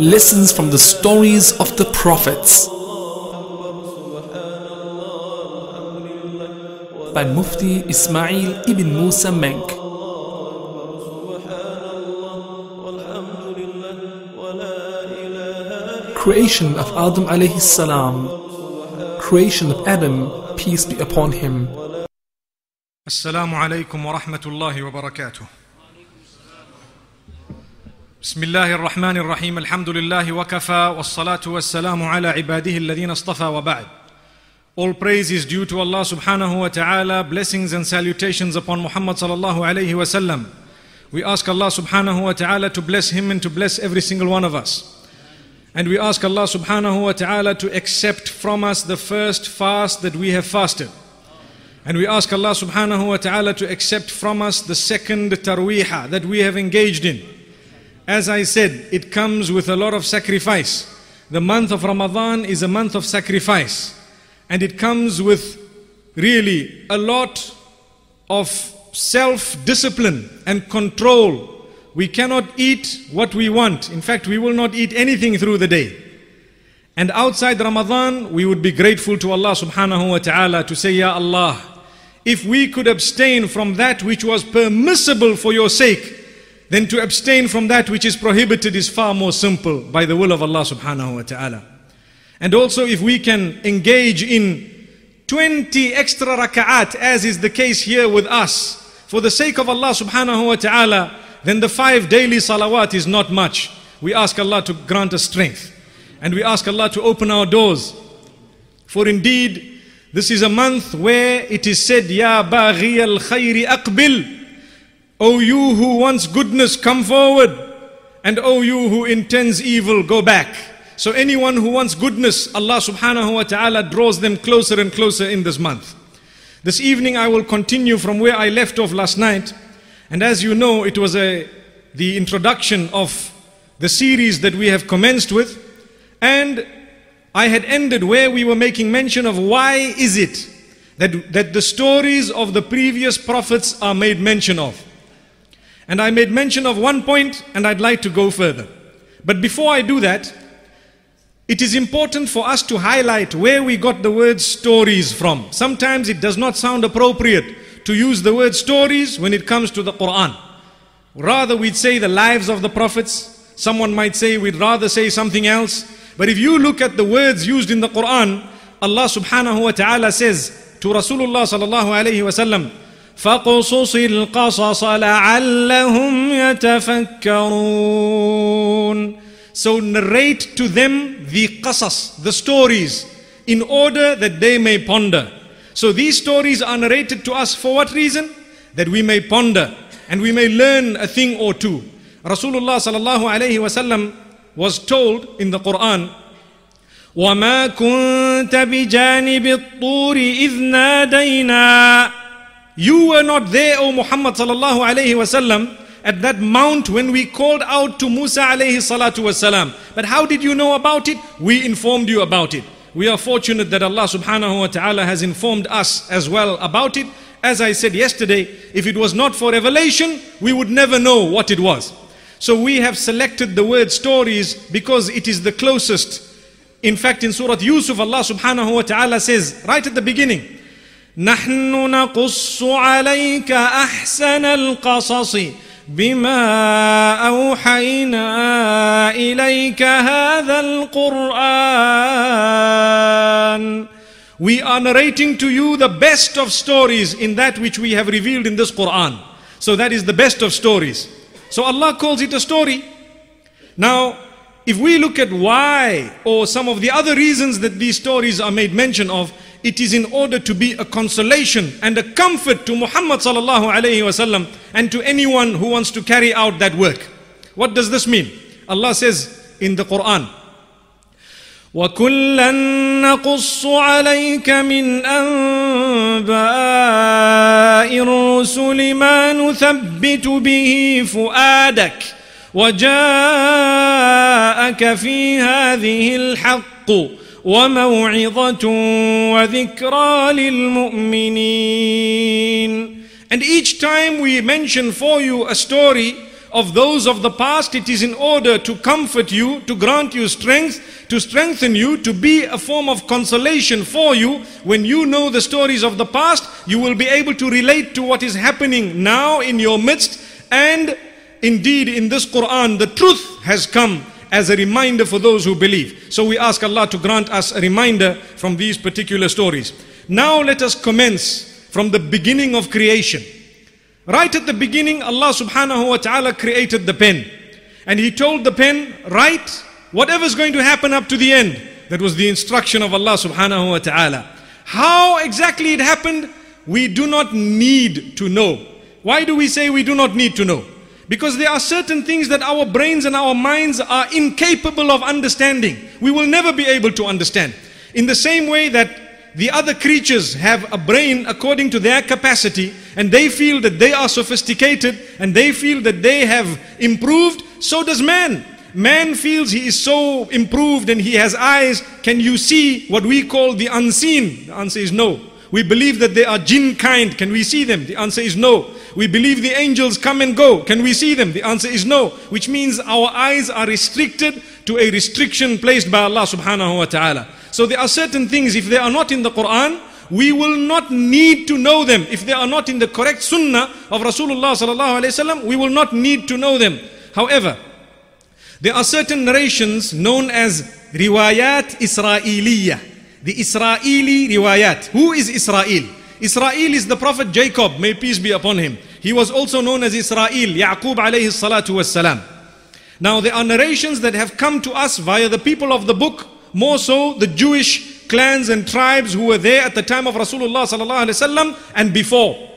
lessons from the stories of the prophets by Mufti Ismail ibn Musa Menk. Creation of Adam alayhi salam. Creation of Adam, peace be upon him. Assalamu wa rahmatullahi wa barakatuh. بسم الله الرحمن الرحيم الحمد لله وكفى والصلاة والسلام على عباده الذين اصطفى وبعد. All praise is due to Allah subhanahu wa ta'ala, blessings and salutations upon Muhammad sallallahu alayhi wa sallam. We ask Allah subhanahu wa ta'ala to bless him and to bless every single one of us. And we ask Allah subhanahu wa ta'ala to accept from us the first fast that we have fasted. And we ask Allah subhanahu wa ta'ala to accept from us the second tarweeha that we have engaged in. As I said, it comes with a lot of sacrifice. The month of Ramadan is a month of sacrifice. And it comes with really a lot of self discipline and control. We cannot eat what we want. In fact, we will not eat anything through the day. And outside Ramadan, we would be grateful to Allah subhanahu wa ta'ala to say, Ya Allah, if we could abstain from that which was permissible for your sake, then to abstain from that which is prohibited is far more simple by the will of Allah subhanahu wa ta'ala. And also if we can engage in 20 extra raka'at as is the case here with us, for the sake of Allah subhanahu wa ta'ala, then the five daily salawat is not much. We ask Allah to grant us strength. And we ask Allah to open our doors. For indeed, this is a month where it is said, Ya baghi al khayri aqbil. O you who wants goodness, come forward. And O you who intends evil, go back. So anyone who wants goodness, Allah subhanahu wa ta'ala draws them closer and closer in this month. This evening I will continue from where I left off last night. And as you know, it was a, the introduction of the series that we have commenced with. And I had ended where we were making mention of why is it that, that the stories of the previous prophets are made mention of. And I made mention of one point and I'd like to go further. But before I do that, it is important for us to highlight where we got the word stories from. Sometimes it does not sound appropriate to use the word stories when it comes to the Quran. Rather, we'd say the lives of the prophets. Someone might say we'd rather say something else. But if you look at the words used in the Quran, Allah subhanahu wa ta'ala says to Rasulullah sallallahu alayhi wa sallam, فَقُصُصِ الْقَصَصَ لَعَلَّهُمْ يَتَفَكَّرُونَ So narrate to them the qasas, the stories, in order that they may ponder. So these stories are narrated to us for what reason? That we may ponder and we may learn a thing or two. Rasulullah sallallahu alayhi wasallam was told in the Quran, وَمَا كُنْتَ بِجَانِبِ الطُّورِ إِذْ نَادَيْنَا You were not there, O Muhammad sallallahu alayhi wasallam, at that mount when we called out to Musa alayhi salatu. But how did you know about it? We informed you about it. We are fortunate that Allah subhanahu wa ta'ala has informed us as well about it. As I said yesterday, if it was not for revelation, we would never know what it was. So we have selected the word stories because it is the closest. In fact, in Surah Yusuf, Allah subhanahu wa ta'ala says, right at the beginning, نحن نقص عليك أحسن القصص بما أوحينا إليك هذا القرآن We are narrating to you the best of stories in that which we have revealed in this Quran. So that is the best of stories. So Allah calls it a story. Now, if we look at why or some of the other reasons that these stories are made mention of, it is in order to be a consolation and a comfort to Muhammad sallallahu alayhi wasallam and to anyone who wants to carry out that work. What does this mean? Allah says in the Quran, وكلا نقص عليك من انباء الرسل ما نثبت به فؤادك وجاءك في هذه الحق وموعظه وذكرى للمؤمنين And each time we mention for you a story of those of the past, it is in order to comfort you, to grant you strength, to strengthen you, to be a form of consolation for you. When you know the stories of the past, you will be able to relate to what is happening now in your midst. And indeed, in this Quran, the truth has come as a reminder for those who believe. So we ask Allah to grant us a reminder from these particular stories. Now let us commence from the beginning of creation. Right at the beginning, Allah subhanahu wa ta'ala created the pen. And He told the pen, write whatever's going to happen up to the end. That was the instruction of Allah subhanahu wa ta'ala. How exactly it happened, we do not need to know. Why do we say we do not need to know? Because there are certain things that our brains and our minds are incapable of understanding. We will never be able to understand. In the same way that the other creatures have a brain according to their capacity and they feel that they are sophisticated and they feel that they have improved, so does man. Man feels he is so improved and he has eyes. Can you see what we call the unseen? The answer is no. We believe that they are jinn kind. Can we see them? The answer is no. We believe the angels come and go. Can we see them? The answer is no. Which means our eyes are restricted to a restriction placed by Allah subhanahu wa ta'ala. So there are certain things, if they are not in the Quran, we will not need to know them. If they are not in the correct sunnah of Rasulullah sallallahu alaihi wasallam, we will not need to know them. However, there are certain narrations known as riwayat Israeliyah. The Israeli riwayat. Who is Israel? Israel is the prophet Jacob, may peace be upon him. He was also known as Israel, Yaqub alayhi salatu was salam. Now there are narrations that have come to us via the people of the book more so the Jewish clans and tribes who were there at the time of Rasulullah sallallahu alaihi wasallam and before.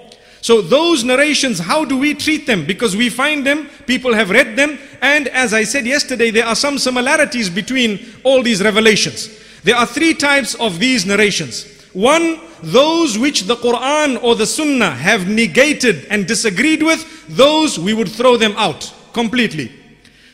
So those narrations, how do we treat them? Because we find them, people have read them, and as I said yesterday, there are some similarities between all these revelations. There are three types of these narrations. One, those which the Quran or the Sunnah have negated and disagreed with, those we would throw them out completely.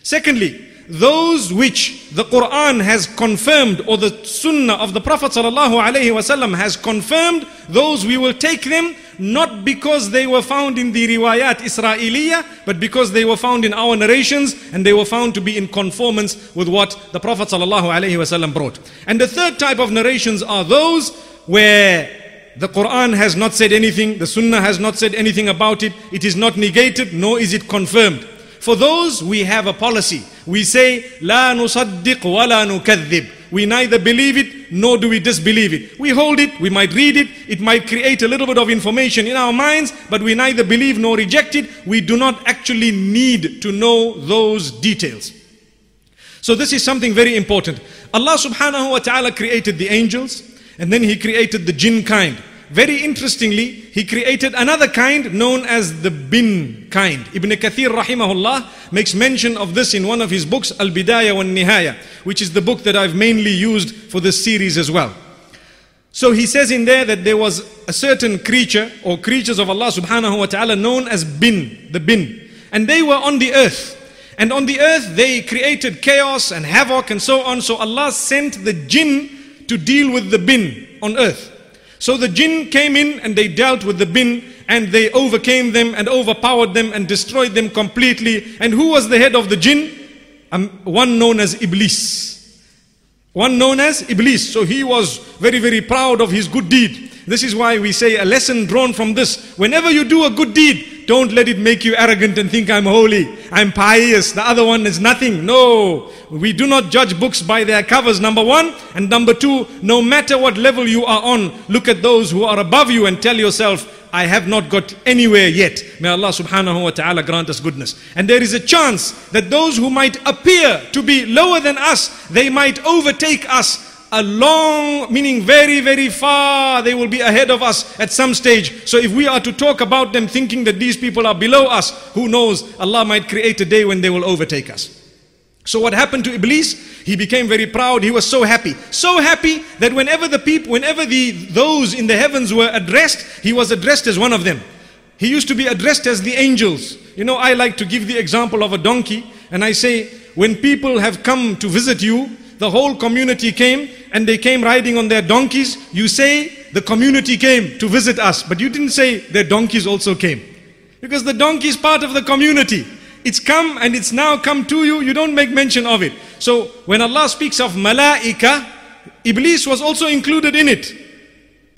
Secondly, those which the Quran has confirmed or the Sunnah of the Prophet ﷺ has confirmed, those we will take them not because they were found in the riwayat Israeliyah, but because they were found in our narrations and they were found to be in conformance with what the Prophet ﷺ brought. And the third type of narrations are those where the Quran has not said anything, the Sunnah has not said anything about it, it is not negated, nor is it confirmed. For those, we have a policy. We say, لا نصدق ولا نكذب. We neither believe it nor do we disbelieve it. We hold it, we might read it, it might create a little bit of information in our minds, but we neither believe nor reject it. We do not actually need to know those details. So this is something very important. Allah subhanahu wa ta'ala created the angels and then He created the jinn kind. Very interestingly, he created another kind known as the bin kind. Ibn Kathir rahimahullah makes mention of this in one of his books, Al-Bidayah wa Nihaya, which is the book that I've mainly used for this series as well. So he says in there that there was a certain creature or creatures of Allah subhanahu wa ta'ala known as bin, the bin. And they were on the earth. And on the earth they created chaos and havoc and so on. So Allah sent the jinn to deal with the bin on earth. So the jinn came in and they dealt with the bin and they overcame them and overpowered them and destroyed them completely. And who was the head of the jinn? Um, one known as Iblis. One known as Iblis. So he was very, very proud of his good deed. This is why we say a lesson drawn from this. Whenever you do a good deed, don't let it make you arrogant and think I'm holy, I'm pious. The other one is nothing. No, we do not judge books by their covers, number one. And number two, no matter what level you are on, look at those who are above you and tell yourself, I have not got anywhere yet. May Allah subhanahu wa ta'ala grant us goodness. And there is a chance that those who might appear to be lower than us, they might overtake us a long, meaning very, very far, they will be ahead of us at some stage. So if we are to talk about them thinking that these people are below us, who knows, Allah might create a day when they will overtake us. So what happened to Iblis? He became very proud. He was so happy. So happy that whenever the people, whenever the, those in the heavens were addressed, he was addressed as one of them. He used to be addressed as the angels. You know, I like to give the example of a donkey and I say, when people have come to visit you, the whole community came and they came riding on their donkeys. You say the community came to visit us, but you didn't say their donkeys also came. Because the donkey is part of the community. It's come and it's now come to you. You don't make mention of it. So when Allah speaks of malaika, Iblis was also included in it.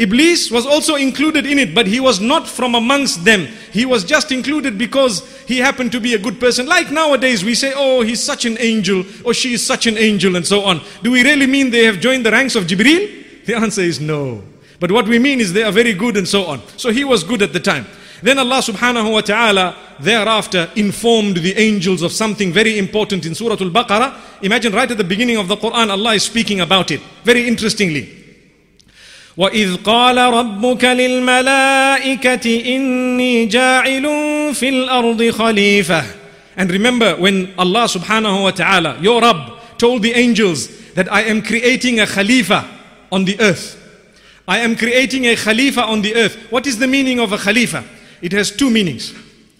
Iblis was also included in it, but he was not from amongst them. He was just included because he happened to be a good person. Like nowadays, we say, oh, he's such an angel, or she is such an angel, and so on. Do we really mean they have joined the ranks of Jibreel? The answer is no. But what we mean is they are very good, and so on. So he was good at the time. Then Allah subhanahu wa ta'ala thereafter informed the angels of something very important in Surah Al-Baqarah. Imagine right at the beginning of the Quran, Allah is speaking about it. Very interestingly. وإذ قال ربك للملائكة إني جاعل في الأرض خليفة And remember when Allah subhanahu wa ta'ala, your Rabb, told the angels that I am creating a Khalifa on the earth. I am creating a Khalifa on the earth. What is the meaning of a Khalifa? It has two meanings.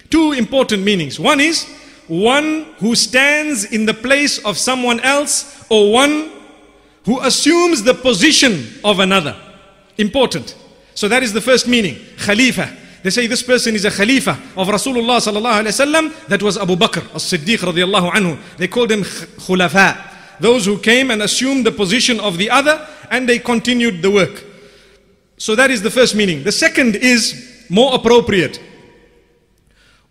Two important meanings. One is one who stands in the place of someone else or one who assumes the position of another. Important. So that is the first meaning. Khalifa. They say this person is a Khalifa of Rasulullah sallallahu alaihi wasallam. That was Abu Bakr as-Siddiq radiallahu anhu. They called him Khulafa. Those who came and assumed the position of the other and they continued the work. So that is the first meaning. The second is more appropriate.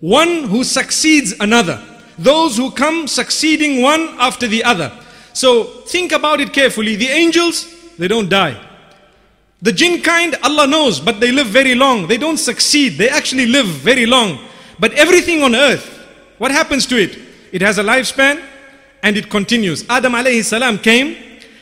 One who succeeds another. Those who come succeeding one after the other. So think about it carefully. The angels, they don't die. The jinn kind, Allah knows, but they live very long. They don't succeed. They actually live very long. But everything on earth, what happens to it? It has a lifespan and it continues. Adam alayhi salam came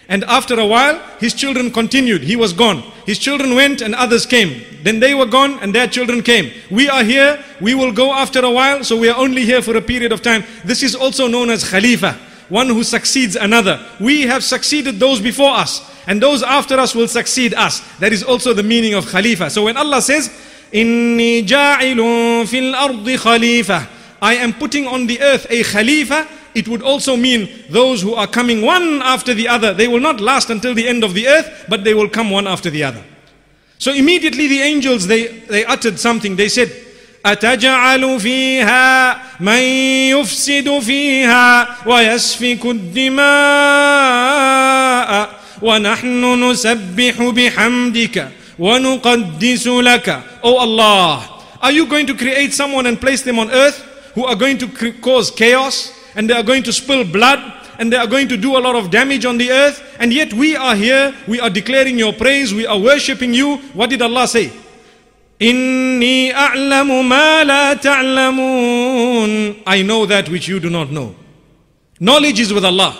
and after a while, his children continued. He was gone. His children went and others came. Then they were gone and their children came. We are here. We will go after a while. So we are only here for a period of time. This is also known as Khalifa. One who succeeds another. We have succeeded those before us And those after us will succeed us. That is also the meaning of Khalifa. So when Allah says, إِنِّي جَاعِلٌ فِي الْأَرْضِ خَلِيفَةً I am putting on the earth a Khalifa it would also mean those who are coming one after the other. They will not last until the end of the earth, but they will come one after the other. So immediately the angels, they, they uttered something. They said, أتجعل فيها من يفسد فيها ويسفك الدماء ونحن نسبح بحمدك ونقدس لك Oh Allah, are you going to create someone and place them on earth who are going to cause chaos? and they are going to spill blood and they are going to do a lot of damage on the earth. And yet we are here, we are declaring your praise, we are worshipping you. What did Allah say? Inni a'lamu ma la ta'lamun. I know that which you do not know. Knowledge is with Allah.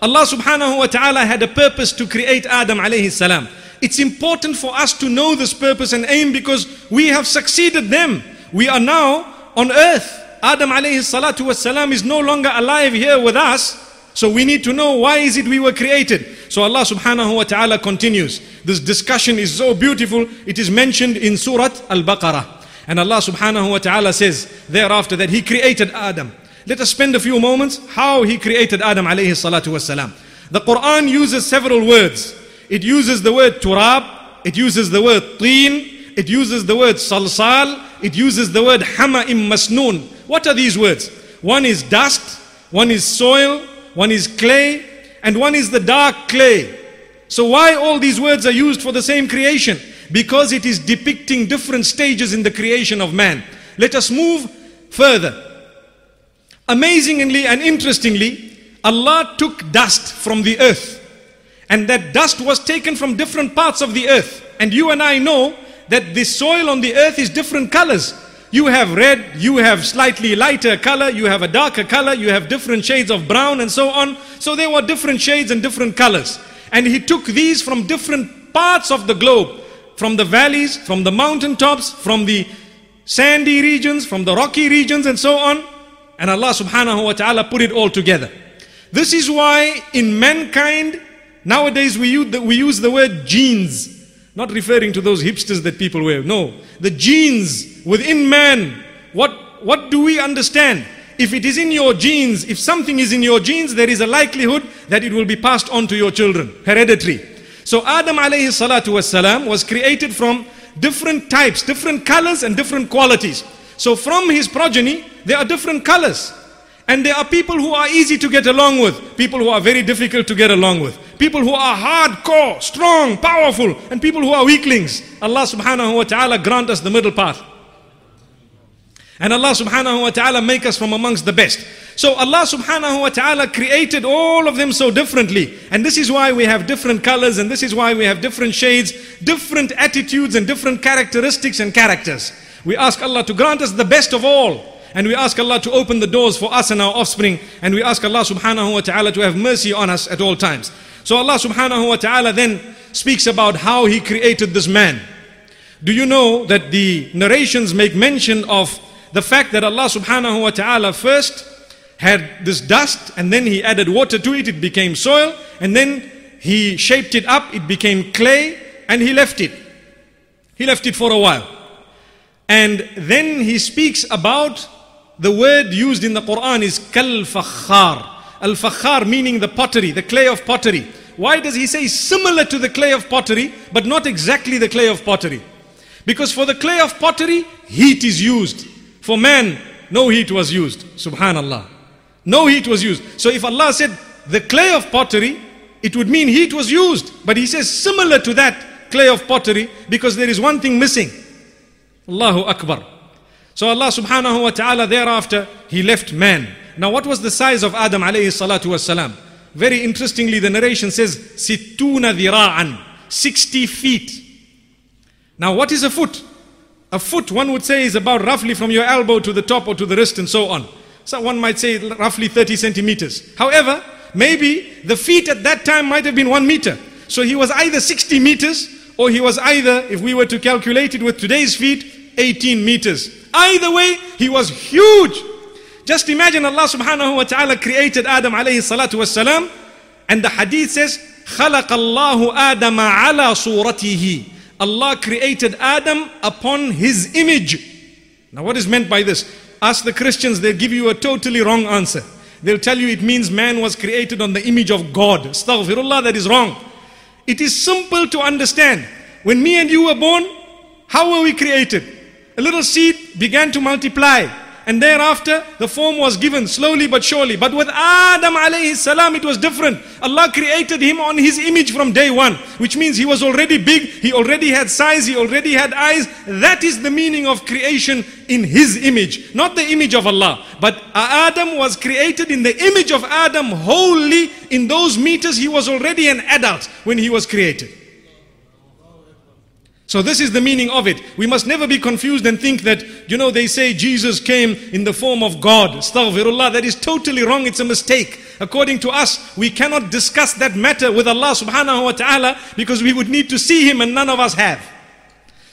Allah subhanahu wa ta'ala had a purpose to create Adam alayhi salam. It's important for us to know this purpose and aim because we have succeeded them. We are now on earth. Adam alayhi salatu wasalam is no longer alive here with us. So we need to know why is it we were created. So Allah subhanahu wa ta'ala continues. This discussion is so beautiful. It is mentioned in Surah Al-Baqarah. And Allah subhanahu wa ta'ala says thereafter that He created Adam. Let us spend a few moments how He created Adam alayhi salatu wasalam. The Quran uses several words. It uses the word turab, it uses the word teen, it uses the word salsal, it uses the word hama'im masnoon. What are these words? One is dust, one is soil, one is clay, and one is the dark clay. So why all these words are used for the same creation? Because it is depicting different stages in the creation of man. Let us move further. Amazingly and interestingly, Allah took dust from the earth. And that dust was taken from different parts of the earth. And you and I know that the soil on the earth is different colors. You have red, you have slightly lighter color, you have a darker color, you have different shades of brown and so on. So there were different shades and different colors. And he took these from different parts of the globe, from the valleys, from the mountain tops, from the sandy regions, from the rocky regions and so on. And Allah subhanahu wa ta'ala put it all together. This is why in mankind, nowadays we use the, we use the word genes. Not referring to those hipsters that people wear. No. The genes within man. What, what do we understand? If it is in your genes, if something is in your genes, there is a likelihood that it will be passed on to your children. Hereditary. So Adam alayhi salatu was created from different types, different colors and different qualities. So from his progeny, there are different colors. And there are people who are easy to get along with, people who are very difficult to get along with, people who are hardcore, strong, powerful, and people who are weaklings. Allah subhanahu wa ta'ala grant us the middle path. And Allah subhanahu wa ta'ala make us from amongst the best. So Allah subhanahu wa ta'ala created all of them so differently. And this is why we have different colors and this is why we have different shades, different attitudes and different characteristics and characters. We ask Allah to grant us the best of all. And we ask Allah to open the doors for us and our offspring. And we ask Allah subhanahu wa ta'ala to have mercy on us at all times. So Allah subhanahu wa ta'ala then speaks about how He created this man. Do you know that the narrations make mention of the fact that Allah subhanahu wa ta'ala first had this dust and then he added water to it, it became soil, and then he shaped it up, it became clay, and he left it. He left it for a while. And then he speaks about the word used in the Quran is kal fakhar. Al fakhar meaning the pottery, the clay of pottery. Why does he say similar to the clay of pottery, but not exactly the clay of pottery? Because for the clay of pottery, heat is used. For man, no heat was used. Subhanallah. No heat was used. So if Allah said the clay of pottery, it would mean heat was used. But He says similar to that clay of pottery because there is one thing missing. Allahu Akbar. So Allah subhanahu wa ta'ala thereafter, He left man. Now what was the size of Adam alayhi salatu wasalam? Very interestingly, the narration says, Sittuna dhira'an, 60 feet. Now what is a foot? A foot, one would say, is about roughly from your elbow to the top or to the wrist and so on. So one might say roughly 30 centimeters. However, maybe the feet at that time might have been one meter. So he was either 60 meters or he was either, if we were to calculate it with today's feet, 18 meters. Either way, he was huge. Just imagine Allah subhanahu wa ta'ala created Adam alayhi salatu wasalam and the hadith says, خلق الله آدم على صورته Allah created Adam upon his image. Now, what is meant by this? Ask the Christians, they'll give you a totally wrong answer. They'll tell you it means man was created on the image of God. Astaghfirullah, that is wrong. It is simple to understand. When me and you were born, how were we created? A little seed began to multiply. And thereafter, the form was given slowly but surely. But with Adam alayhi salam, it was different. Allah created him on his image from day one, which means he was already big, he already had size, he already had eyes. That is the meaning of creation in his image, not the image of Allah. But Adam was created in the image of Adam wholly. In those meters, he was already an adult when he was created. So this is the meaning of it. We must never be confused and think that, you know, they say Jesus came in the form of God. Astaghfirullah. That is totally wrong. It's a mistake. According to us, we cannot discuss that matter with Allah subhanahu wa ta'ala because we would need to see Him and none of us have.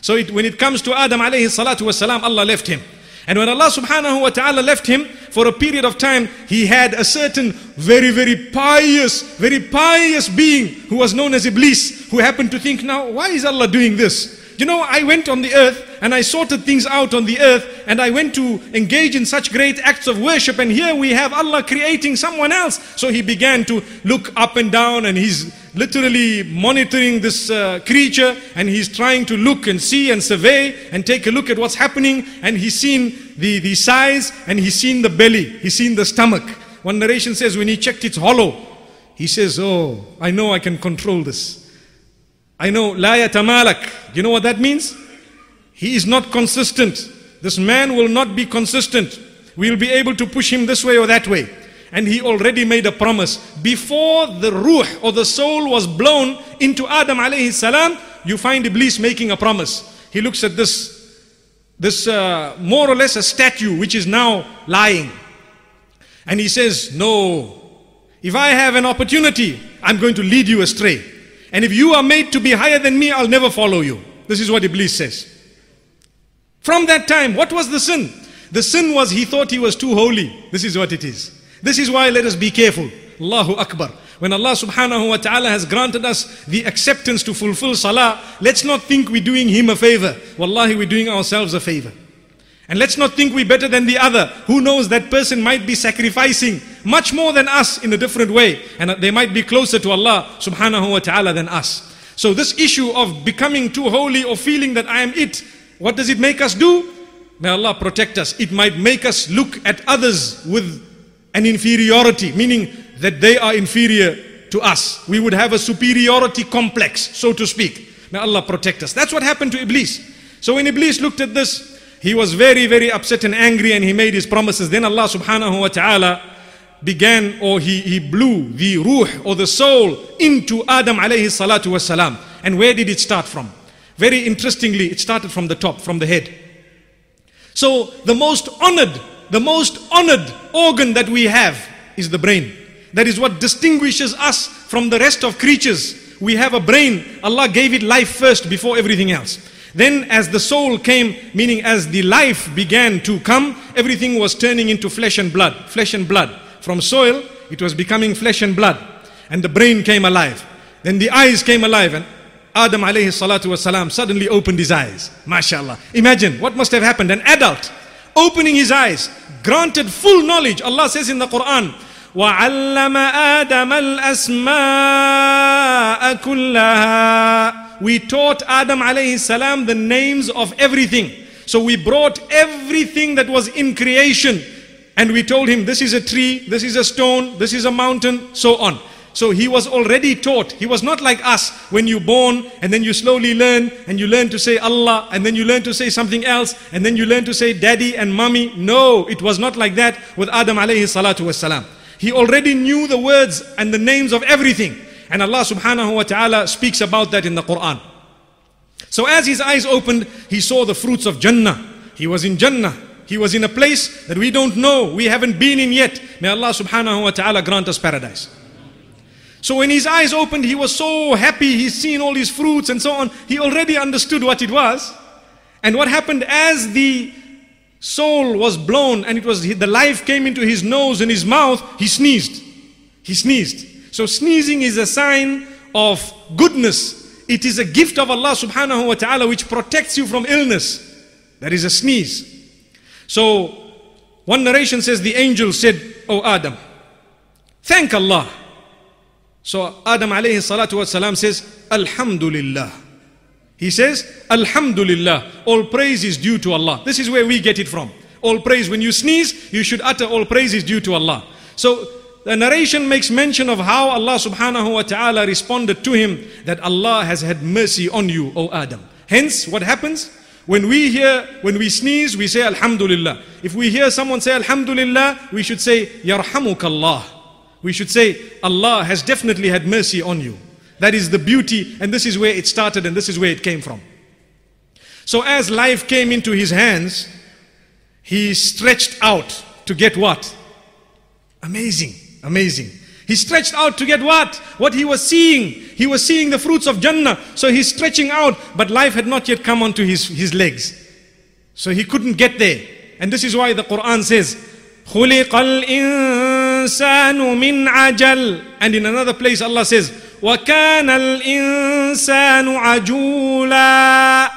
So it, when it comes to Adam alayhi salatu wasalam, Allah left him. And when Allah subhanahu wa ta'ala left him for a period of time, he had a certain very, very pious, very pious being who was known as Iblis, who happened to think, now, why is Allah doing this? You know, I went on the earth and I sorted things out on the earth and I went to engage in such great acts of worship and here we have Allah creating someone else. So he began to look up and down and he's literally monitoring this uh, creature and he's trying to look and see and survey and take a look at what's happening and he's seen the, the size and he's seen the belly, he's seen the stomach. One narration says when he checked it's hollow, he says, oh, I know I can control this. I know, la yatamalak. You know what that means? He is not consistent. This man will not be consistent. We'll be able to push him this way or that way. And he already made a promise. Before the ruh or the soul was blown into Adam alayhi salam, you find Iblis making a promise. He looks at this, this uh, more or less a statue which is now lying. And he says, no, if I have an opportunity, I'm going to lead you astray. And if you are made to be higher than me, I'll never follow you. This is what Iblis says. From that time, what was the sin? The sin was he thought he was too holy. This is what it is. This is why let us be careful. Allahu Akbar. When Allah subhanahu wa ta'ala has granted us the acceptance to fulfill salah, let's not think we're doing Him a favor. Wallahi, we're doing ourselves a favor. And let's not think we're better than the other. Who knows that person might be sacrificing much more than us in a different way. And they might be closer to Allah subhanahu wa ta'ala than us. So this issue of becoming too holy or feeling that I am it, what does it make us do? May Allah protect us. It might make us look at others with an inferiority, meaning that they are inferior to us. We would have a superiority complex, so to speak. May Allah protect us. That's what happened to Iblis. So when Iblis looked at this, he was very, very upset and angry and he made his promises. Then Allah subhanahu wa ta'ala began or he, he blew the ruh or the soul into Adam alayhi salatu wasalam. And where did it start from? Very interestingly, it started from the top, from the head. So the most honored, the most honored organ that we have is the brain. That is what distinguishes us from the rest of creatures. We have a brain. Allah gave it life first before everything else. Then as the soul came, meaning as the life began to come, everything was turning into flesh and blood, flesh and blood. From soil, it was becoming flesh and blood. And the brain came alive. Then the eyes came alive and Adam alayhi salatu wasalam suddenly opened his eyes. MashaAllah. Imagine what must have happened. An adult opening his eyes, granted full knowledge. Allah says in the Quran, وَعَلَّمَ آدَمَ الْأَسْمَاءَ كُلَّهَا we taught Adam alayhi salam the names of everything. So we brought everything that was in creation and we told him this is a tree, this is a stone, this is a mountain, so on. So he was already taught. He was not like us when you're born and then you slowly learn and you learn to say Allah and then you learn to say something else and then you learn to say daddy and mommy. No, it was not like that with Adam alayhi salatu wasalam. He already knew the words and the names of everything. And Allah subhanahu wa ta'ala speaks about that in the Quran. So as his eyes opened, he saw the fruits of Jannah. He was in Jannah. He was in a place that we don't know, we haven't been in yet. May Allah subhanahu wa ta'ala grant us paradise. So when his eyes opened, he was so happy, he's seen all these fruits and so on. He already understood what it was. And what happened as the soul was blown and it was the life came into his nose and his mouth, he sneezed. He sneezed. So sneezing is a sign of goodness. It is a gift of Allah subhanahu wa ta'ala which protects you from illness. That is a sneeze. So one narration says the angel said, Oh Adam, thank Allah. So Adam alayhi salatu wasalam says, Alhamdulillah. He says, Alhamdulillah. All praise is due to Allah. This is where we get it from. All praise. When you sneeze, you should utter all praise is due to Allah. So the narration makes mention of how Allah subhanahu wa ta'ala responded to him that Allah has had mercy on you, O Adam. Hence, what happens? When we hear, when we sneeze, we say Alhamdulillah. If we hear someone say Alhamdulillah, we should say Yarhamukallah. We should say Allah has definitely had mercy on you. That is the beauty, and this is where it started, and this is where it came from. So as life came into his hands, he stretched out to get what? Amazing. Amazing. He stretched out to get what? What he was seeing. He was seeing the fruits of Jannah. So he's stretching out, but life had not yet come onto his, his legs. So he couldn't get there. And this is why the Quran says, خُلِقَ الْإِنسَانُ مِنْ عَجَلٍ And in another place Allah says, وَكَانَ الْإِنسَانُ عَجُولًا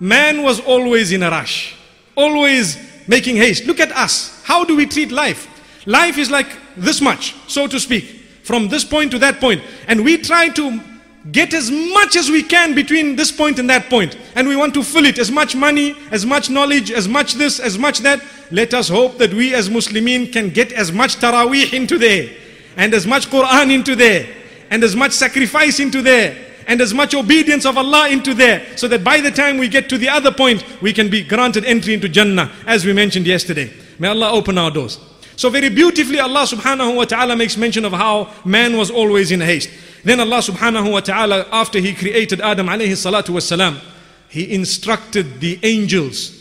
Man was always in a rush. Always making haste. Look at us. How do we treat life? Life is like this much, so to speak, from this point to that point. And we try to get as much as we can between this point and that point. And we want to fill it as much money, as much knowledge, as much this, as much that. Let us hope that we as Muslimin can get as much taraweeh into there, and as much Quran into there, and as much sacrifice into there, and as much obedience of Allah into there, so that by the time we get to the other point, we can be granted entry into Jannah, as we mentioned yesterday. May Allah open our doors. So very beautifully Allah subhanahu wa ta'ala makes mention of how man was always in haste. Then Allah subhanahu wa ta'ala, after He created Adam alayhi salatu wasalam, He instructed the angels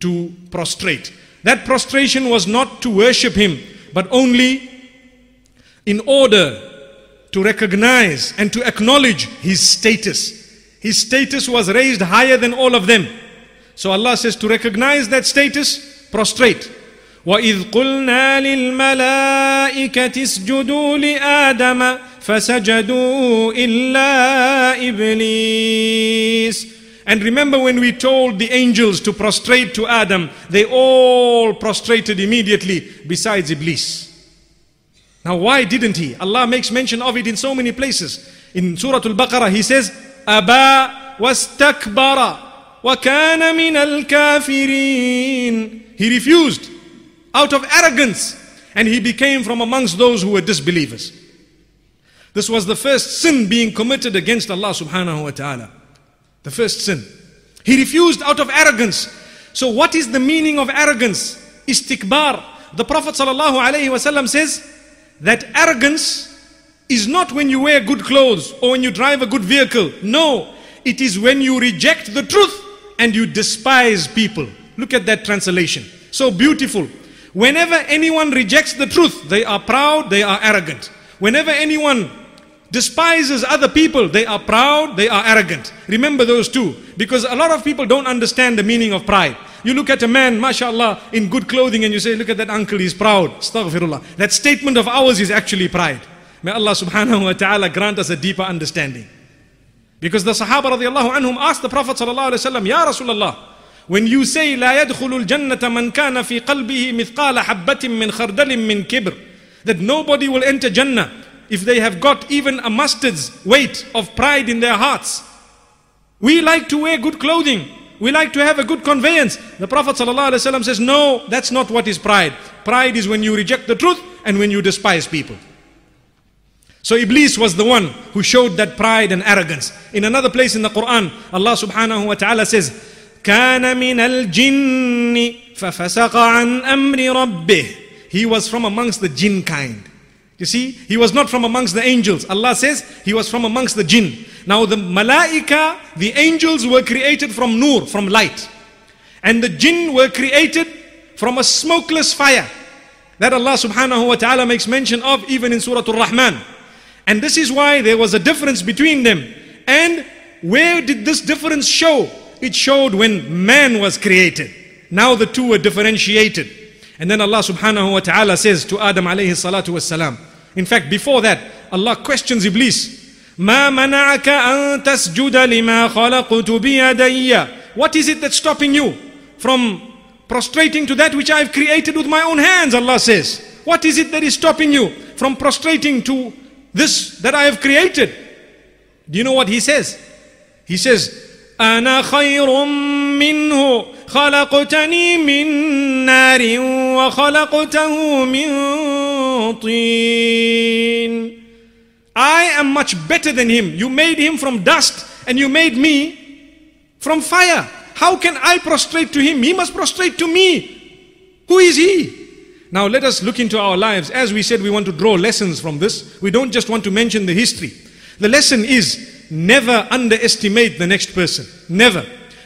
to prostrate. That prostration was not to worship Him, but only in order to recognize and to acknowledge His status. His status was raised higher than all of them. So Allah says to recognize that status, prostrate. وإذ قلنا للملائكة اسجدوا لآدم فسجدوا إلا إبليس And remember when we told the angels to prostrate to Adam, they all prostrated immediately besides Iblis. Now why didn't he? Allah makes mention of it in so many places. In Surah Al-Baqarah he says, أبا واستكبر وكان من الكافرين. He refused out of arrogance and he became from amongst those who were disbelievers. This was the first sin being committed against Allah subhanahu wa ta'ala. The first sin. He refused out of arrogance. So what is the meaning of arrogance? Istikbar. The Prophet sallallahu alaihi wasallam says that arrogance is not when you wear good clothes or when you drive a good vehicle. No, it is when you reject the truth and you despise people. Look at that translation. So beautiful. Whenever anyone rejects the truth, they are proud, they are arrogant. Whenever anyone despises other people, they are proud, they are arrogant. Remember those two. Because a lot of people don't understand the meaning of pride. You look at a man, mashallah, in good clothing and you say, look at that uncle, he's proud. Astaghfirullah. That statement of ours is actually pride. May Allah subhanahu wa ta'ala grant us a deeper understanding. Because the Sahaba radiallahu anhum asked the Prophet sallallahu alayhi wa sallam, Ya Rasulullah, when you say لا يدخل الجنة من كان في قلبه مثقال حبة من خردل من كبر that nobody will enter Jannah if they have got even a mustard's weight of pride in their hearts. We like to wear good clothing. We like to have a good conveyance. The Prophet ﷺ says, No, that's not what is pride. Pride is when you reject the truth and when you despise people. So Iblis was the one who showed that pride and arrogance. In another place in the Quran, Allah subhanahu wa ta'ala says, كان من الجن ففسق عن أمر ربه He was from amongst the jinn kind. You see, he was not from amongst the angels. Allah says he was from amongst the jinn. Now the malaika, the angels were created from nur, from light. And the jinn were created from a smokeless fire. That Allah subhanahu wa ta'ala makes mention of even in Surah Al-Rahman. And this is why there was a difference between them. And where did this difference show? It showed when man was created. Now the two were differentiated. And then Allah subhanahu wa ta'ala says to Adam alayhi salatu salam. In fact, before that, Allah questions Iblis. ما منعك أن تسجد لما خلقت بيدي What is it that's stopping you from prostrating to that which I have created with my own hands? Allah says. What is it that is stopping you from prostrating to this that I have created? Do you know what he says? He says, أنا خير منه خلقتني من نار وخلقته من طين I am much better than him. You made him from dust and you made me from fire. How can I prostrate to him? He must prostrate to me. Who is he? Now let us look into our lives. As we said, we want to draw lessons from this. We don't just want to mention the history. The lesson is never underestimate the next person. Never.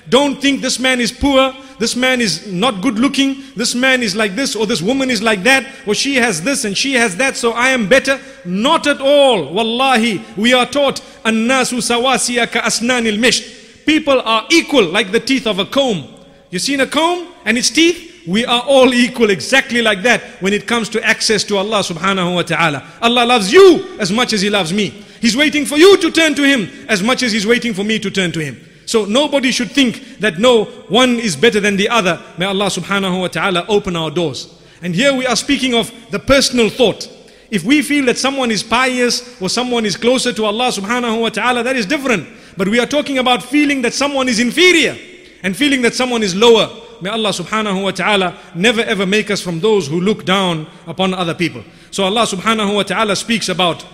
Don't think this man is poor, this man is not good looking, this man is like this, or this woman is like that, or she has this and she has that, so I am better. Not at all. Wallahi, we are taught, Annasu sawasiya ka asnanil misht. People are equal like the teeth of a comb. You seen a comb and its teeth? We are all equal exactly like that when it comes to access to Allah subhanahu wa ta'ala. Allah loves you as much as He loves me. He's waiting for you to turn to Him as much as He's waiting for me to turn to Him. So nobody should think that no, one is better than the other. May Allah subhanahu wa ta'ala open our doors. And here we are speaking of the personal thought. If we feel that someone is pious or someone is closer to Allah subhanahu wa ta'ala, that is different. But we are talking about feeling that someone is inferior and feeling that someone is lower. May Allah subhanahu wa ta'ala never ever make us from those who look down upon other people. So Allah subhanahu wa ta'ala speaks about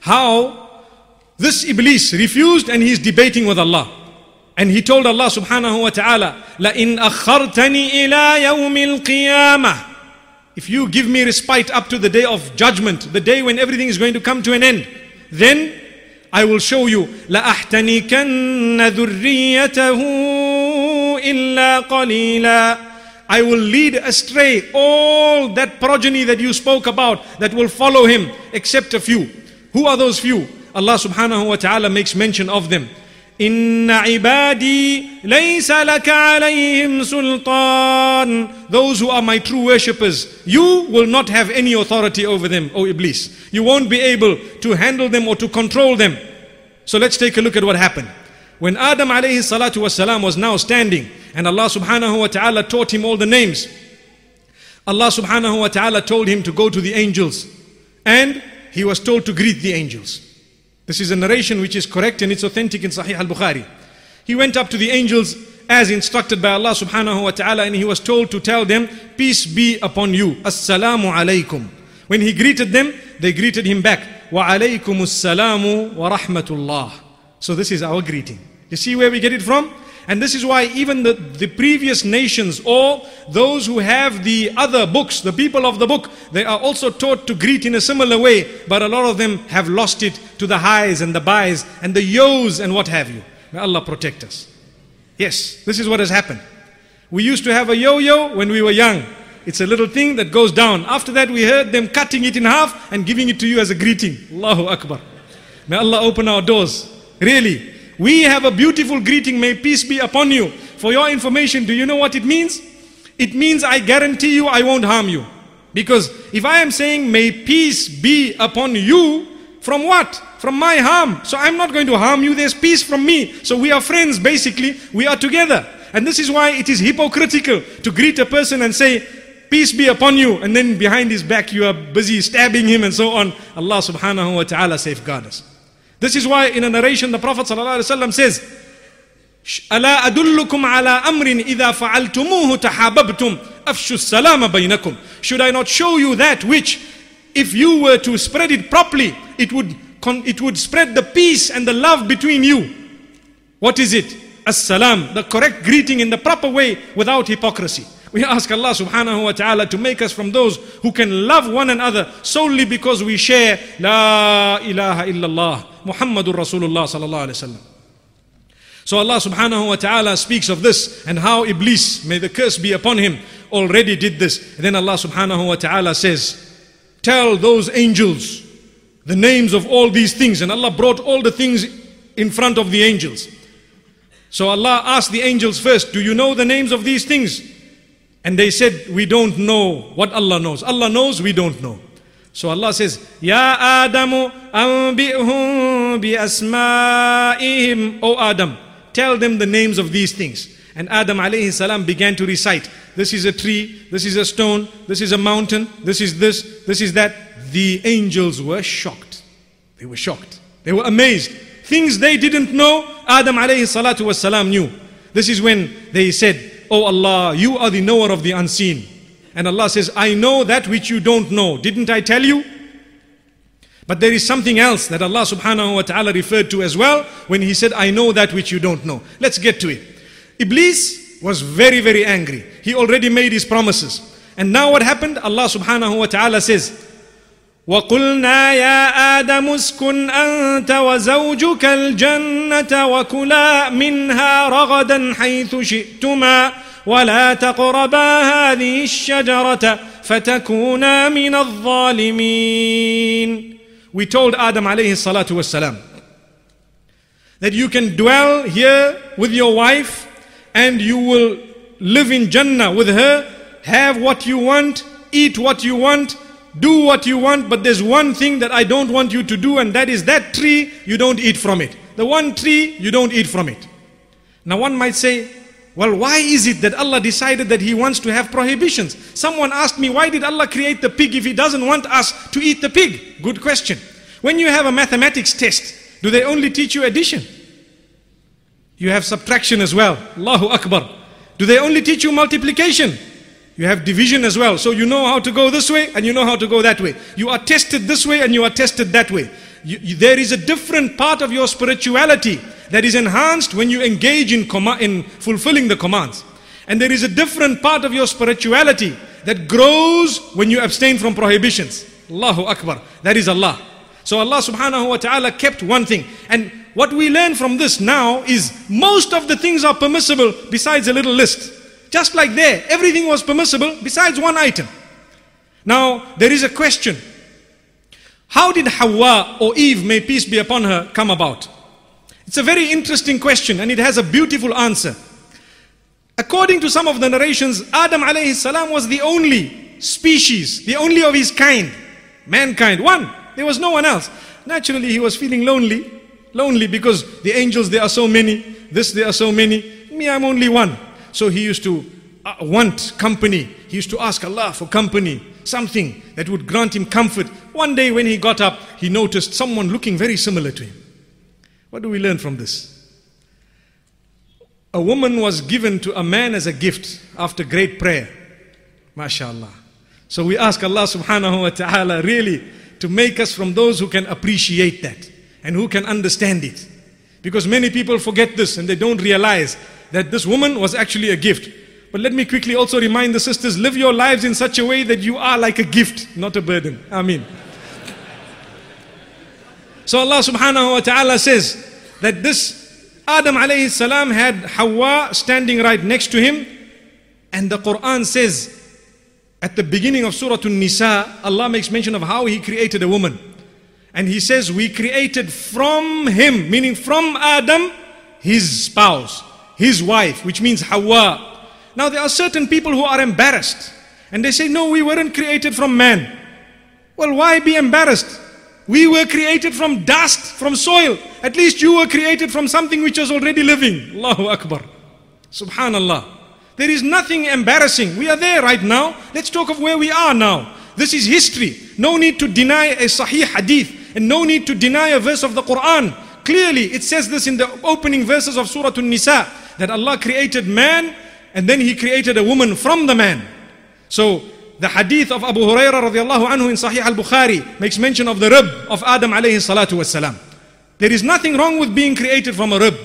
how this Iblis refused and he's debating with Allah. And he told Allah subhanahu wa ta'ala, لَإِنْ أَخَّرْتَنِي إِلَىٰ يَوْمِ الْقِيَامَةِ If you give me respite up to the day of judgment, the day when everything is going to come to an end, then I will show you لَأَحْتَنِكَنَّ ذُرِّيَّتَهُ إِلَّا قَلِيلًا I will lead astray all that progeny that you spoke about that will follow him except a few. Who are those few? Allah subhanahu wa ta'ala makes mention of them إن عبادي ليس لك عليهم سلطان Those who are my true worshippers, you will not have any authority over them, O Iblis. You won't be able to handle them or to control them. So let's take a look at what happened. When Adam alayhi salatu wasalam was now standing and Allah subhanahu wa ta'ala taught him all the names, Allah subhanahu wa ta'ala told him to go to the angels and he was told to greet the angels. This is a narration which is correct and it's authentic in Sahih al Bukhari. He went up to the angels as instructed by Allah subhanahu wa ta'ala and he was told to tell them, Peace be upon you. Assalamu alaykum. When he greeted them, they greeted him back. Wa alaykum assalamu wa rahmatullah. So this is our greeting. You see where we get it from? And this is why even the, the previous nations or those who have the other books, the people of the book, they are also taught to greet in a similar way. But a lot of them have lost it to the highs and the buys and the yos and what have you. May Allah protect us. Yes, this is what has happened. We used to have a yo-yo when we were young. It's a little thing that goes down. After that, we heard them cutting it in half and giving it to you as a greeting. Allahu Akbar. May Allah open our doors. Really. We have a beautiful greeting. May peace be upon you. For your information, do you know what it means? It means I guarantee you I won't harm you. Because if I am saying may peace be upon you, from what? From my harm. So I'm not going to harm you. There's peace from me. So we are friends basically. We are together. And this is why it is hypocritical to greet a person and say, peace be upon you. And then behind his back you are busy stabbing him and so on. Allah subhanahu wa ta'ala safeguard us. This is why in a narration the Prophet ﷺ says, ألا أدلكم على أمر إذا فعلتموه تحاببتم أفشوا السلام بينكم Should I not show you that which if you were to spread it properly it would, it would spread the peace and the love between you What is it? As-salam, the correct greeting in the proper way without hypocrisy we ask Allah subhanahu wa ta'ala to make us from those who can love one another solely because we share La ilaha illallah Muhammadur Rasulullah sallallahu alayhi wasallam. So Allah subhanahu wa ta'ala speaks of this and how Iblis, may the curse be upon him, already did this. And then Allah subhanahu wa ta'ala says, Tell those angels the names of all these things. And Allah brought all the things in front of the angels. So Allah asked the angels first, Do you know the names of these things? And they said, We don't know what Allah knows. Allah knows, we don't know. So Allah says, Ya Adamu anbi'hum bi asma'ihim. O Adam, tell them the names of these things. And Adam alayhi salam began to recite. This is a tree, this is a stone, this is a mountain, this is this, this is that. The angels were shocked. They were shocked. They were amazed. Things they didn't know, Adam alayhi salatu salam knew. This is when they said, Oh Allah, you are the knower of the unseen. And Allah says, I know that which you don't know. Didn't I tell you? But there is something else that Allah subhanahu wa ta'ala referred to as well when He said, I know that which you don't know. Let's get to it. Iblis was very, very angry. He already made his promises. And now what happened? Allah subhanahu wa ta'ala says, وقلنا يا آدم اسكن أنت وزوجك الجنة وكلا منها رغدا حيث شئتما ولا تقربا هذه الشجرة فتكونا من الظالمين We told Adam عليه الصلاة والسلام that you can dwell here with your wife and you will live in Jannah with her, have what you want, eat what you want, do what you want, but there's one thing that I don't want you to do, and that is that tree, you don't eat from it. The one tree, you don't eat from it. Now, one might say, well, why is it that Allah decided that He wants to have prohibitions? Someone asked me, why did Allah create the pig if He doesn't want us to eat the pig? Good question. When you have a mathematics test, do they only teach you addition? You have subtraction as well. Allahu Akbar. Do they only teach you multiplication? You have division as well. So you know how to go this way and you know how to go that way. You are tested this way and you are tested that way. You, you, there is a different part of your spirituality that is enhanced when you engage in, in fulfilling the commands. And there is a different part of your spirituality that grows when you abstain from prohibitions. Allahu Akbar. That is Allah. So Allah subhanahu wa ta'ala kept one thing. And what we learn from this now is most of the things are permissible besides a little list. Just like there, everything was permissible besides one item. Now, there is a question. How did Hawa or Eve, may peace be upon her, come about? It's a very interesting question and it has a beautiful answer. According to some of the narrations, Adam alayhi salam was the only species, the only of his kind, mankind, one. There was no one else. Naturally, he was feeling lonely, lonely because the angels, there are so many, this, there are so many. Me, I'm only one. So he used to uh, want company. He used to ask Allah for company, something that would grant him comfort. One day when he got up, he noticed someone looking very similar to him. What do we learn from this? A woman was given to a man as a gift after great prayer. MashaAllah. So we ask Allah subhanahu wa ta'ala really to make us from those who can appreciate that and who can understand it. Because many people forget this and they don't realize that this woman was actually a gift. But let me quickly also remind the sisters live your lives in such a way that you are like a gift, not a burden. Amen. So Allah subhanahu wa ta'ala says that this Adam alayhi salam had Hawa standing right next to him. And the Quran says at the beginning of Surah An-Nisa, Allah makes mention of how He created a woman. And He says, We created from him, meaning from Adam, his spouse, his wife, which means Hawa. Now there are certain people who are embarrassed. And they say, No, we weren't created from man. Well, why be embarrassed? We were created from dust, from soil. At least you were created from something which was already living. Allahu Akbar. Subhanallah. There is nothing embarrassing. We are there right now. Let's talk of where we are now. This is history. No need to deny a sahih hadith and no need to deny a verse of the Quran. Clearly, it says this in the opening verses of Surah An-Nisa that Allah created man and then He created a woman from the man. So the hadith of Abu Hurairah radiallahu anhu in Sahih al-Bukhari makes mention of the rib of Adam alayhi salatu wasalam. There is nothing wrong with being created from a rib.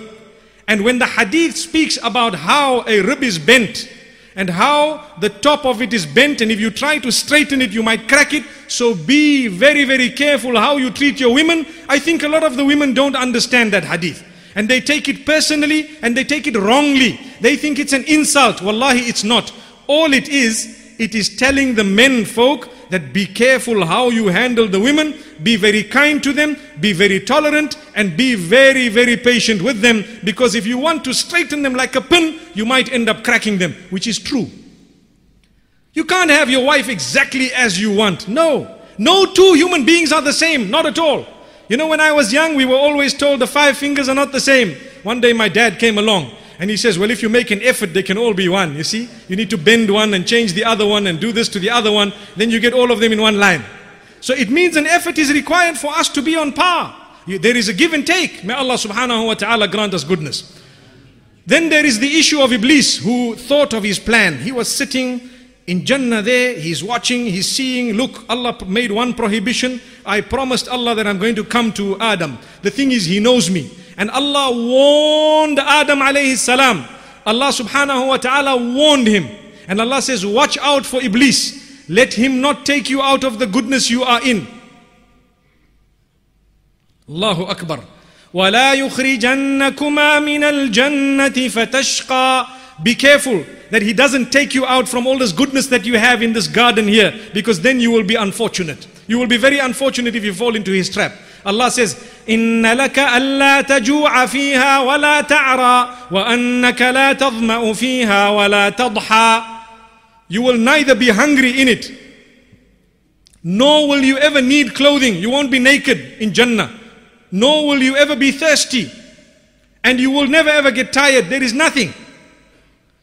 And when the hadith speaks about how a rib is bent and how the top of it is bent and if you try to straighten it you might crack it. So be very very careful how you treat your women. I think a lot of the women don't understand that hadith. And they take it personally and they take it wrongly. They think it's an insult. Wallahi it's not. All it is it is telling the men folk that be careful how you handle the women, be very kind to them, be very tolerant, and be very, very patient with them. Because if you want to straighten them like a pin, you might end up cracking them, which is true. You can't have your wife exactly as you want. No. No two human beings are the same, not at all. You know, when I was young, we were always told the five fingers are not the same. One day my dad came along and he says, well, if you make an effort, they can all be one. You see, you need to bend one and change the other one and do this to the other one. Then you get all of them in one line. So it means an effort is required for us to be on par. There is a give and take. May Allah subhanahu wa ta'ala grant us goodness. Then there is the issue of Iblis who thought of his plan. He was sitting in Jannah there, he's watching, he's seeing, look, Allah made one prohibition. I promised Allah that I'm going to come to Adam. The thing is, he knows me. And Allah warned Adam alayhi salam. Allah subhanahu wa ta'ala warned him. And Allah says, watch out for Iblis. Let him not take you out of the goodness you are in. Allahu Akbar. وَلَا يُخْرِجَنَّكُمَا مِنَ الْجَنَّةِ فَتَشْقَى Be careful that he doesn't take you out from all this goodness that you have in this garden here because then you will be unfortunate. You will be very unfortunate if you fall into his trap. Allah says, إن لك ألا تجوع فيها ولا تعرى وأنك لا تظمأ فيها ولا تضحى You will neither be hungry in it nor will you ever need clothing. You won't be naked in Jannah. Nor will you ever be thirsty. And you will never ever get tired. There is nothing.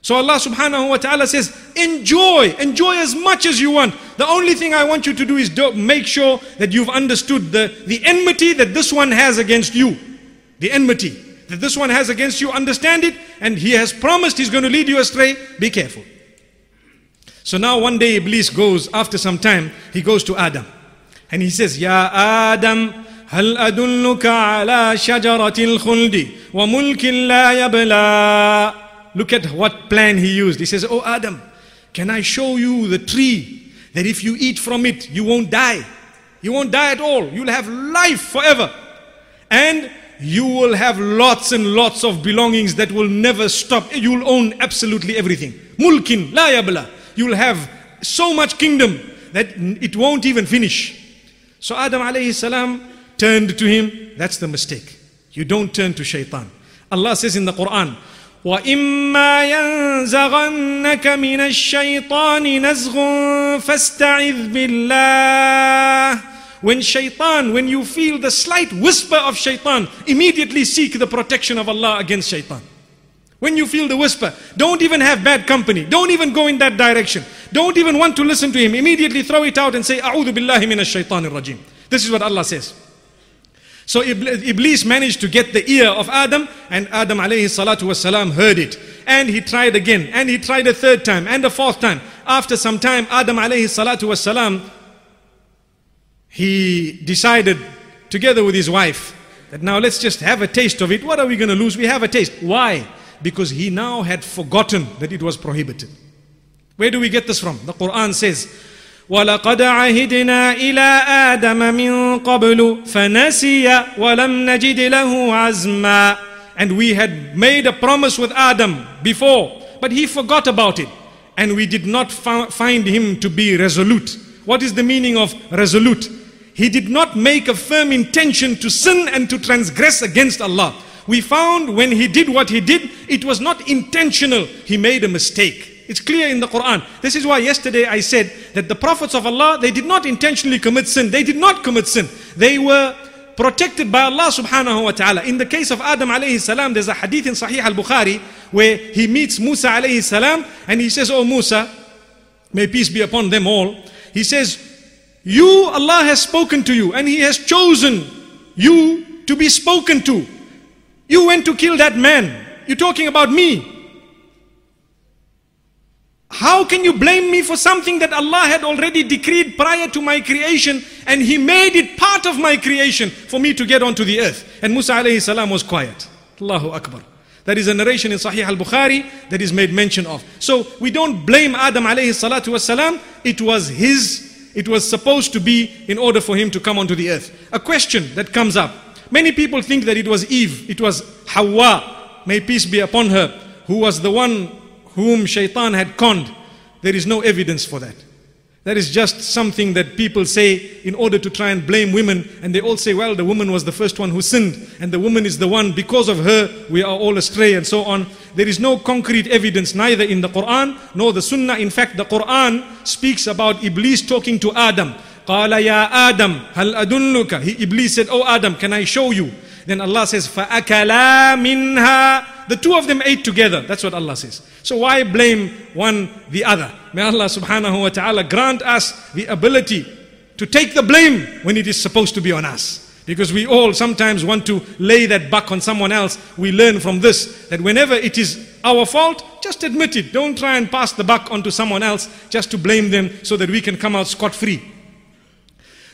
So Allah subhanahu wa ta'ala says, enjoy, enjoy as much as you want. The only thing I want you to do is do, make sure that you've understood the, the enmity that this one has against you. The enmity that this one has against you, understand it, and he has promised he's going to lead you astray. Be careful. So now one day Iblis goes, after some time, he goes to Adam. And he says, Ya Adam, هل أدلك على شجرة الخلد وملك لا يبلى Look at what plan he used. He says, Oh Adam, can I show you the tree that if you eat from it, you won't die? You won't die at all. You'll have life forever. And you will have lots and lots of belongings that will never stop. You'll own absolutely everything. Mulkin, la yabla. You'll have so much kingdom that it won't even finish. So Adam alayhi salam turned to him. That's the mistake. You don't turn to shaitan. Allah says in the Quran, وإما ينزغنك من الشيطان نزغ فاستعذ بالله When shaitan, when you feel the slight whisper of shaitan, immediately seek the protection of Allah against shaitan. When you feel the whisper, don't even have bad company. Don't even go in that direction. Don't even want to listen to him. Immediately throw it out and say, A'udhu billahi minash shaitanir rajim. This is what Allah says. So Iblis managed to get the ear of Adam and Adam alayhi salatu wasalam heard it. And he tried again and he tried a third time and a fourth time. After some time, Adam alayhi salatu wasalam, he decided together with his wife that now let's just have a taste of it. What are we going to lose? We have a taste. Why? because he now had forgotten that it was prohibited. Where do we get this from? The Quran says, ولقد عهدنا إلى آدم من قبل فنسي ولم نجد له عزما And we had made a promise with Adam before, but he forgot about it. And we did not find him to be resolute. What is the meaning of resolute? He did not make a firm intention to sin and to transgress against Allah we found when he did what he did, it was not intentional. He made a mistake. It's clear in the Quran. This is why yesterday I said that the prophets of Allah, they did not intentionally commit sin. They did not commit sin. They were protected by Allah subhanahu wa ta'ala. In the case of Adam alayhi salam, there's a hadith in Sahih al-Bukhari where he meets Musa alayhi salam and he says, Oh Musa, may peace be upon them all. He says, you, Allah has spoken to you and He has chosen you to be spoken to. You went to kill that man. You're talking about me. How can you blame me for something that Allah had already decreed prior to my creation and He made it part of my creation for me to get onto the earth? And Musa alayhi salam was quiet. Allahu Akbar. That is a narration in Sahih al-Bukhari that is made mention of. So we don't blame Adam alayhi salatu. It was his, it was supposed to be in order for him to come onto the earth. A question that comes up. Many people think that it was Eve, it was Hawa, may peace be upon her, who was the one whom shaitan had conned. There is no evidence for that. That is just something that people say in order to try and blame women. And they all say, well, the woman was the first one who sinned. And the woman is the one, because of her, we are all astray and so on. There is no concrete evidence neither in the Quran nor the Sunnah. In fact, the Quran speaks about Iblis talking to Adam. قال يا آدم هل أدلك He Iblis said, Oh Adam, can I show you? Then Allah says, فَأَكَلَا مِنْهَا the two of them ate together. That's what Allah says. So why blame one the other? May Allah subhanahu wa ta'ala grant us the ability to take the blame when it is supposed to be on us. Because we all sometimes want to lay that buck on someone else. We learn from this that whenever it is our fault, just admit it. Don't try and pass the buck onto someone else just to blame them so that we can come out scot free.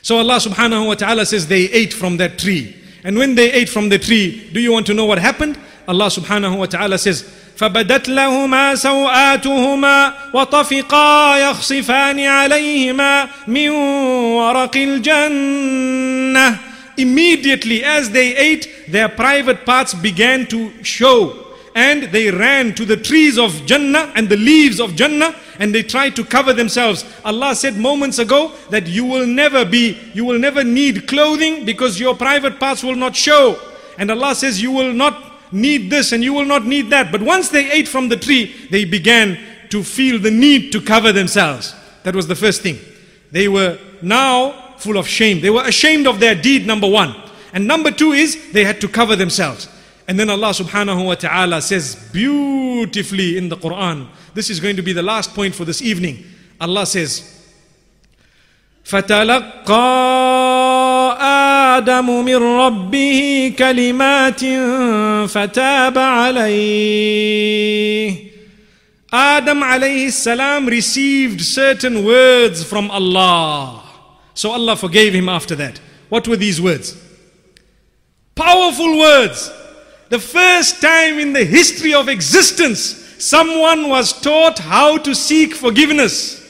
So Allah subhanahu wa ta'ala says they ate from that tree. And when they ate from the tree, do you want to know what happened? Allah subhanahu wa ta'ala says, فبدت لهما سوآتهما وطفقا يخصفان عليهما من ورق الجنة Immediately as they ate, their private parts began to show and they ran to the trees of Jannah and the leaves of Jannah and they tried to cover themselves. Allah said moments ago that you will never be, you will never need clothing because your private parts will not show. And Allah says you will not need this and you will not need that. But once they ate from the tree, they began to feel the need to cover themselves. That was the first thing. They were now full of shame. They were ashamed of their deed, number one. And number two is they had to cover themselves. And then Allah subhanahu wa ta'ala says beautifully in the Quran, this is going to be the last point for this evening. Allah says, فتلقى آدم من ربه كلمات فتاب عليه Adam alayhi salam received certain words from Allah. So Allah forgave him after that. What were these words? Powerful words. The first time in the history of existence, someone was taught how to seek forgiveness.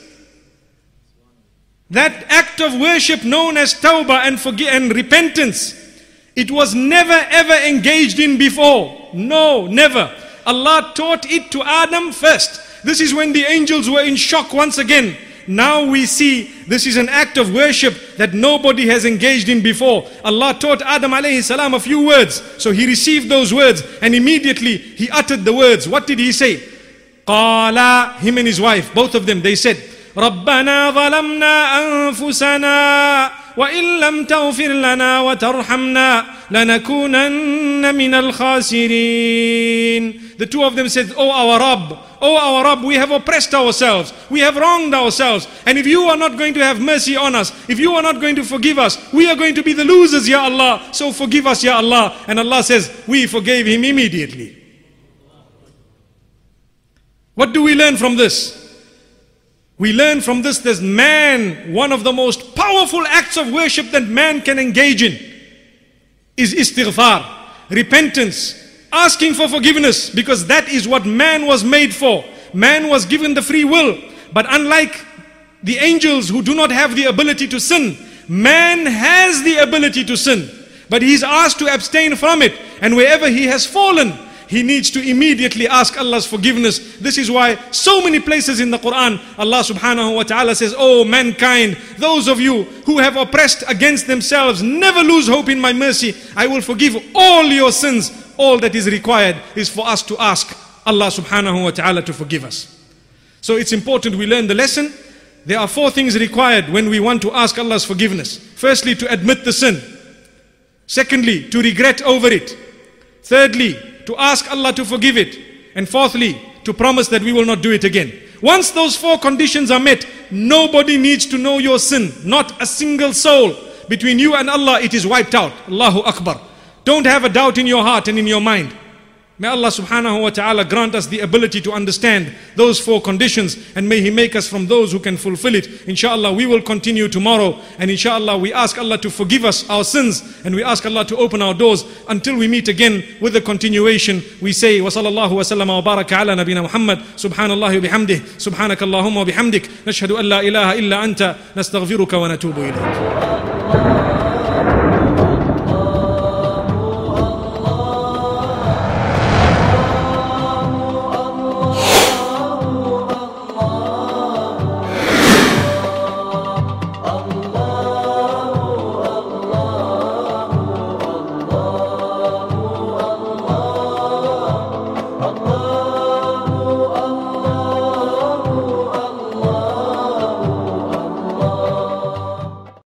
That act of worship known as tawbah and, and repentance, it was never ever engaged in before. No, never. Allah taught it to Adam first. This is when the angels were in shock once again. now we see this is an act of worship that nobody has engaged in before. Allah taught Adam alayhi salam a few words. So he received those words and immediately he uttered the words. What did he say? Qala, him and his wife, both of them, they said, ربنا ظلمنا أنفسنا وإن لم تغفر لنا وترحمنا لنكونن من الخاسرين The two of them said, Oh our Rabb, Oh our Rabb, we have oppressed ourselves, we have wronged ourselves, and if you are not going to have mercy on us, if you are not going to forgive us, we are going to be the losers, Ya Allah. So forgive us, Ya Allah. And Allah says, We forgave him immediately. What do we learn from this? We learn from this that man, one of the most powerful acts of worship that man can engage in is istighfar, repentance, asking for forgiveness, because that is what man was made for. Man was given the free will, but unlike the angels who do not have the ability to sin, man has the ability to sin, but he is asked to abstain from it, and wherever he has fallen, he needs to immediately ask Allah's forgiveness. This is why so many places in the Quran, Allah subhanahu wa ta'ala says, Oh mankind, those of you who have oppressed against themselves, never lose hope in my mercy. I will forgive all your sins. All that is required is for us to ask Allah subhanahu wa ta'ala to forgive us. So it's important we learn the lesson. There are four things required when we want to ask Allah's forgiveness. Firstly, to admit the sin. Secondly, to regret over it. Thirdly, to ask Allah to forgive it. And fourthly, to promise that we will not do it again. Once those four conditions are met, nobody needs to know your sin. Not a single soul. Between you and Allah, it is wiped out. Allahu Akbar. Don't have a doubt in your heart and in your mind. May Allah subhanahu wa ta'ala grant us the ability to understand those four conditions and may He make us from those who can fulfill it. Inshallah, we will continue tomorrow and inshallah we ask Allah to forgive us our sins and we ask Allah to open our doors until we meet again with the continuation. We say, wa sallallahu wa sallam wa baraka ala nabina Muhammad, subhanallah wa bihamdih, subhanakallahumma wa bihamdik, nashhadu an la ilaha illa anta, nastaghfiruka wa natubu ilayk.